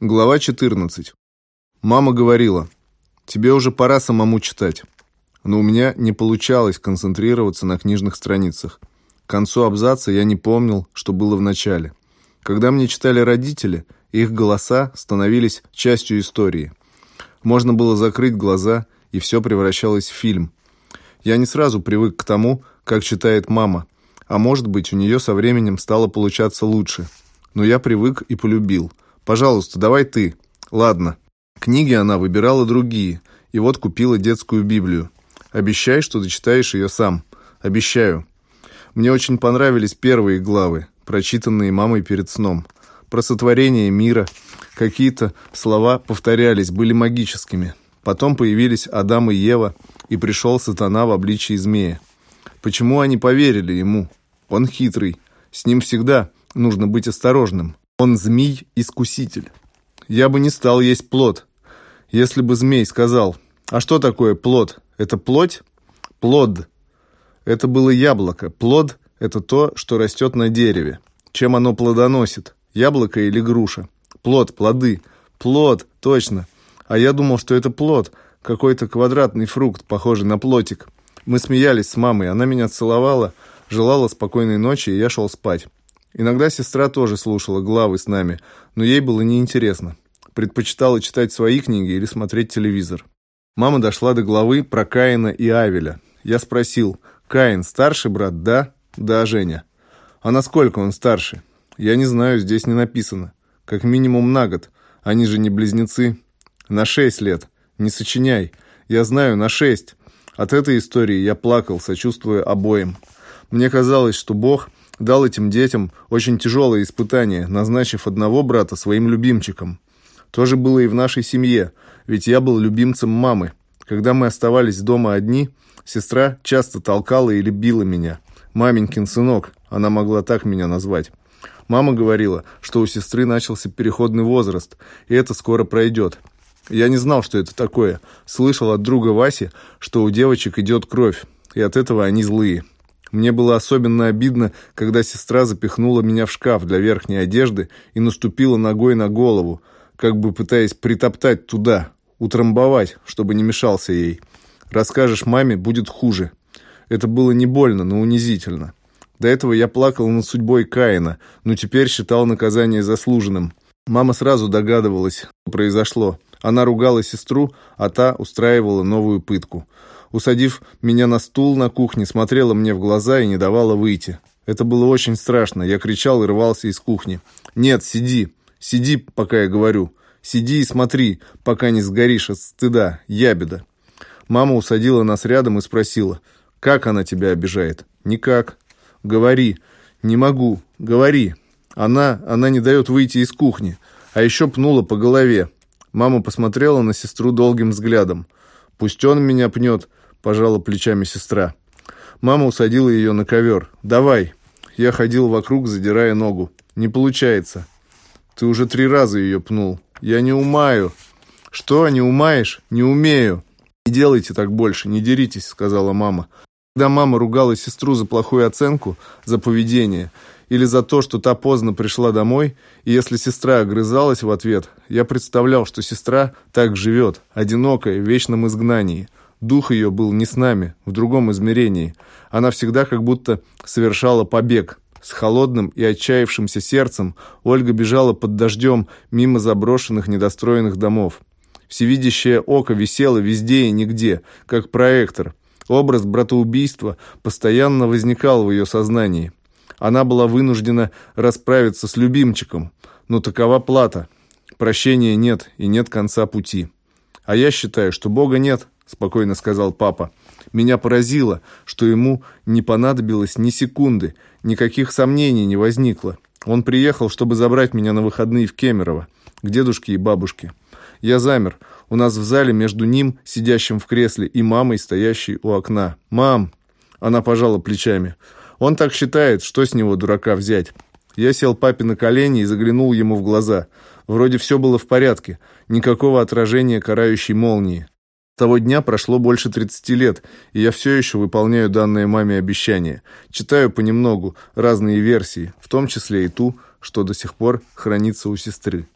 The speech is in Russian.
Глава 14. Мама говорила, тебе уже пора самому читать. Но у меня не получалось концентрироваться на книжных страницах. К концу абзаца я не помнил, что было в начале. Когда мне читали родители, их голоса становились частью истории. Можно было закрыть глаза, и все превращалось в фильм. Я не сразу привык к тому, как читает мама, а может быть, у нее со временем стало получаться лучше. Но я привык и полюбил – Пожалуйста, давай ты. Ладно. Книги она выбирала другие, и вот купила детскую Библию. Обещай, что дочитаешь ее сам. Обещаю. Мне очень понравились первые главы, прочитанные мамой перед сном. Про сотворение мира. Какие-то слова повторялись, были магическими. Потом появились Адам и Ева, и пришел сатана в обличии змея. Почему они поверили ему? Он хитрый. С ним всегда нужно быть осторожным. Он змей-искуситель. Я бы не стал есть плод, если бы змей сказал, а что такое плод? Это плоть? Плод. Это было яблоко. Плод – это то, что растет на дереве. Чем оно плодоносит? Яблоко или груша? Плод, плоды. Плод, точно. А я думал, что это плод, какой-то квадратный фрукт, похожий на плотик. Мы смеялись с мамой, она меня целовала, желала спокойной ночи, и я шел спать. Иногда сестра тоже слушала главы с нами, но ей было неинтересно. Предпочитала читать свои книги или смотреть телевизор. Мама дошла до главы про Каина и Авеля. Я спросил, Каин старший брат, да? Да, Женя. А насколько он старше? Я не знаю, здесь не написано. Как минимум на год. Они же не близнецы. На шесть лет. Не сочиняй. Я знаю, на шесть. От этой истории я плакал, сочувствуя обоим. Мне казалось, что Бог дал этим детям очень тяжелое испытание, назначив одного брата своим любимчиком. То же было и в нашей семье, ведь я был любимцем мамы. Когда мы оставались дома одни, сестра часто толкала или била меня. «Маменькин сынок», она могла так меня назвать. Мама говорила, что у сестры начался переходный возраст, и это скоро пройдет. Я не знал, что это такое. Слышал от друга Васи, что у девочек идет кровь, и от этого они злые. Мне было особенно обидно, когда сестра запихнула меня в шкаф для верхней одежды и наступила ногой на голову, как бы пытаясь притоптать туда, утрамбовать, чтобы не мешался ей. Расскажешь маме, будет хуже. Это было не больно, но унизительно. До этого я плакал над судьбой Каина, но теперь считал наказание заслуженным. Мама сразу догадывалась, что произошло. Она ругала сестру, а та устраивала новую пытку усадив меня на стул на кухне, смотрела мне в глаза и не давала выйти. Это было очень страшно. Я кричал и рвался из кухни. «Нет, сиди. Сиди, пока я говорю. Сиди и смотри, пока не сгоришь от стыда, ябеда». Мама усадила нас рядом и спросила, «Как она тебя обижает?» «Никак». «Говори». «Не могу. Говори». Она, она не дает выйти из кухни, а еще пнула по голове. Мама посмотрела на сестру долгим взглядом. «Пусть он меня пнет, пожала плечами сестра. Мама усадила ее на ковер. «Давай». Я ходил вокруг, задирая ногу. «Не получается». «Ты уже три раза ее пнул». «Я не умаю». «Что, не умаешь?» «Не умею». «Не делайте так больше, не деритесь», — сказала мама. Когда мама ругала сестру за плохую оценку, за поведение, или за то, что та поздно пришла домой, и если сестра огрызалась в ответ, я представлял, что сестра так живет, одинокая, в вечном изгнании. Дух ее был не с нами, в другом измерении. Она всегда как будто совершала побег. С холодным и отчаявшимся сердцем Ольга бежала под дождем мимо заброшенных недостроенных домов. Всевидящее око висело везде и нигде, как проектор. Образ братоубийства постоянно возникал в ее сознании. Она была вынуждена расправиться с любимчиком, но такова плата. Прощения нет и нет конца пути. А я считаю, что Бога нет, — спокойно сказал папа. «Меня поразило, что ему не понадобилось ни секунды, никаких сомнений не возникло. Он приехал, чтобы забрать меня на выходные в Кемерово, к дедушке и бабушке. Я замер. У нас в зале между ним, сидящим в кресле, и мамой, стоящей у окна. «Мам!» Она пожала плечами. «Он так считает, что с него дурака взять?» Я сел папе на колени и заглянул ему в глаза. Вроде все было в порядке, никакого отражения карающей молнии того дня прошло больше 30 лет, и я все еще выполняю данное маме обещание. Читаю понемногу разные версии, в том числе и ту, что до сих пор хранится у сестры.